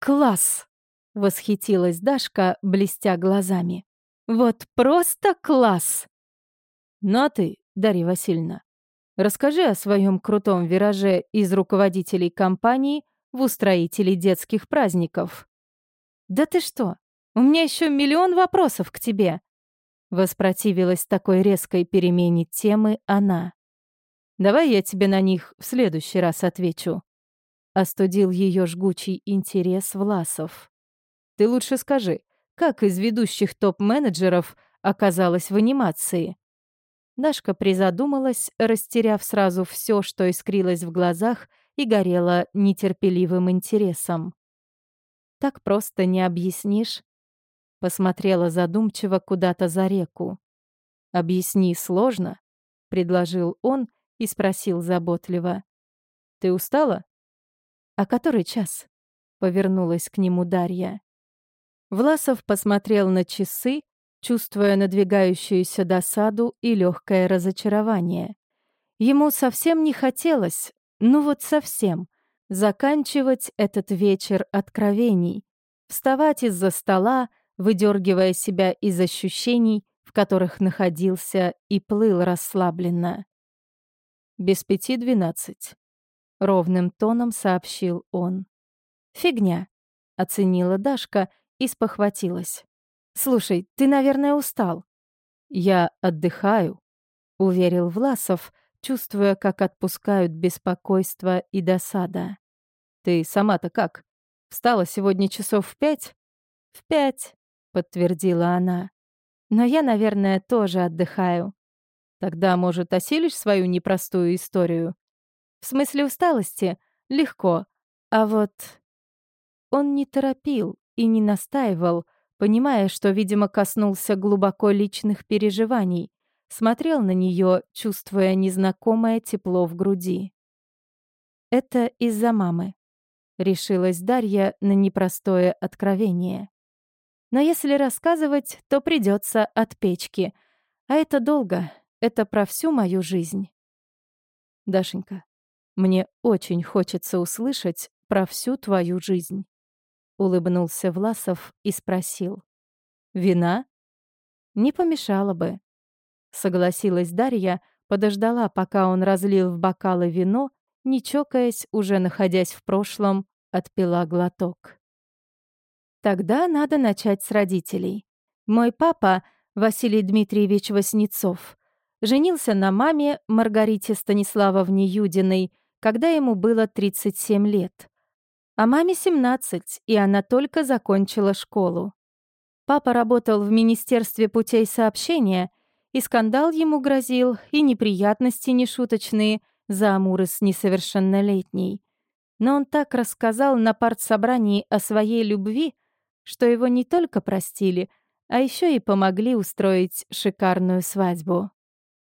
класс!» — восхитилась Дашка, блестя глазами. «Вот просто класс!» «Ну а ты, Дарья Васильевна, расскажи о своем крутом вираже из руководителей компании в устроителей детских праздников». «Да ты что? У меня еще миллион вопросов к тебе!» Воспротивилась такой резкой перемене темы она. «Давай я тебе на них в следующий раз отвечу», — остудил ее жгучий интерес Власов. «Ты лучше скажи, как из ведущих топ-менеджеров оказалась в анимации?» Дашка призадумалась, растеряв сразу все, что искрилось в глазах и горело нетерпеливым интересом. «Так просто не объяснишь?» Посмотрела задумчиво куда-то за реку. «Объясни сложно», — предложил он и спросил заботливо. «Ты устала?» «А который час?» — повернулась к нему Дарья. Власов посмотрел на часы, чувствуя надвигающуюся досаду и легкое разочарование. Ему совсем не хотелось, ну вот совсем, заканчивать этот вечер откровений, вставать из-за стола, выдергивая себя из ощущений, в которых находился и плыл расслабленно. «Без пяти двенадцать», — ровным тоном сообщил он. «Фигня», — оценила Дашка и спохватилась. «Слушай, ты, наверное, устал». «Я отдыхаю», — уверил Власов, чувствуя, как отпускают беспокойство и досада. «Ты сама-то как? Встала сегодня часов в пять?» «В пять», — подтвердила она. «Но я, наверное, тоже отдыхаю. Тогда, может, осилишь свою непростую историю? В смысле усталости? Легко. А вот...» Он не торопил и не настаивал, понимая, что, видимо, коснулся глубоко личных переживаний, смотрел на нее, чувствуя незнакомое тепло в груди. «Это из-за мамы», — решилась Дарья на непростое откровение. Но если рассказывать, то придется от печки. А это долго. Это про всю мою жизнь. Дашенька, мне очень хочется услышать про всю твою жизнь. Улыбнулся Власов и спросил. Вина? Не помешало бы. Согласилась Дарья, подождала, пока он разлил в бокалы вино, не чокаясь, уже находясь в прошлом, отпила глоток. Тогда надо начать с родителей. Мой папа, Василий Дмитриевич Васнецов, женился на маме Маргарите Станиславовне Юдиной, когда ему было 37 лет. А маме 17, и она только закончила школу. Папа работал в Министерстве путей сообщения, и скандал ему грозил, и неприятности нешуточные за амуры с несовершеннолетней. Но он так рассказал на партсобрании о своей любви, что его не только простили, а еще и помогли устроить шикарную свадьбу.